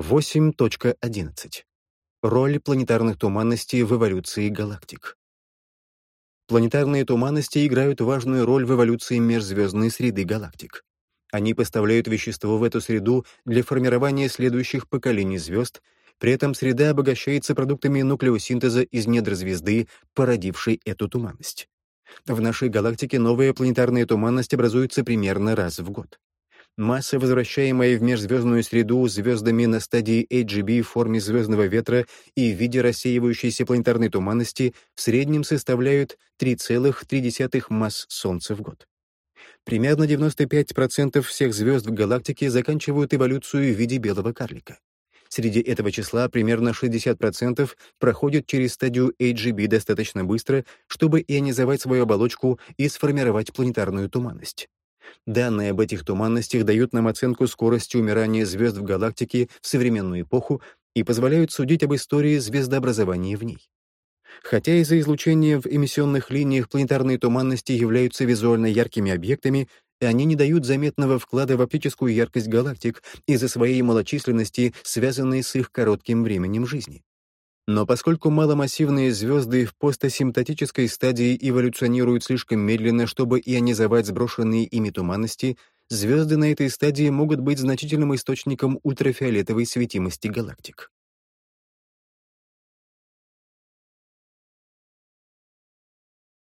8.11. Роль планетарных туманностей в эволюции галактик. Планетарные туманности играют важную роль в эволюции межзвездной среды галактик. Они поставляют вещество в эту среду для формирования следующих поколений звезд, при этом среда обогащается продуктами нуклеосинтеза из недр звезды, породившей эту туманность. В нашей галактике новая планетарная туманность образуется примерно раз в год. Масса, возвращаемая в межзвездную среду звездами на стадии AGB в форме звездного ветра и в виде рассеивающейся планетарной туманности, в среднем составляют 3,3 масс Солнца в год. Примерно 95% всех звезд в галактике заканчивают эволюцию в виде белого карлика. Среди этого числа примерно 60% проходят через стадию AGB достаточно быстро, чтобы ионизовать свою оболочку и сформировать планетарную туманность. Данные об этих туманностях дают нам оценку скорости умирания звезд в галактике в современную эпоху и позволяют судить об истории звездообразования в ней. Хотя из-за излучения в эмиссионных линиях планетарные туманности являются визуально яркими объектами, они не дают заметного вклада в оптическую яркость галактик из-за своей малочисленности, связанной с их коротким временем жизни. Но поскольку маломассивные звезды в постасимптотической стадии эволюционируют слишком медленно, чтобы ионизовать сброшенные ими туманности, звезды на этой стадии могут быть значительным источником ультрафиолетовой светимости галактик.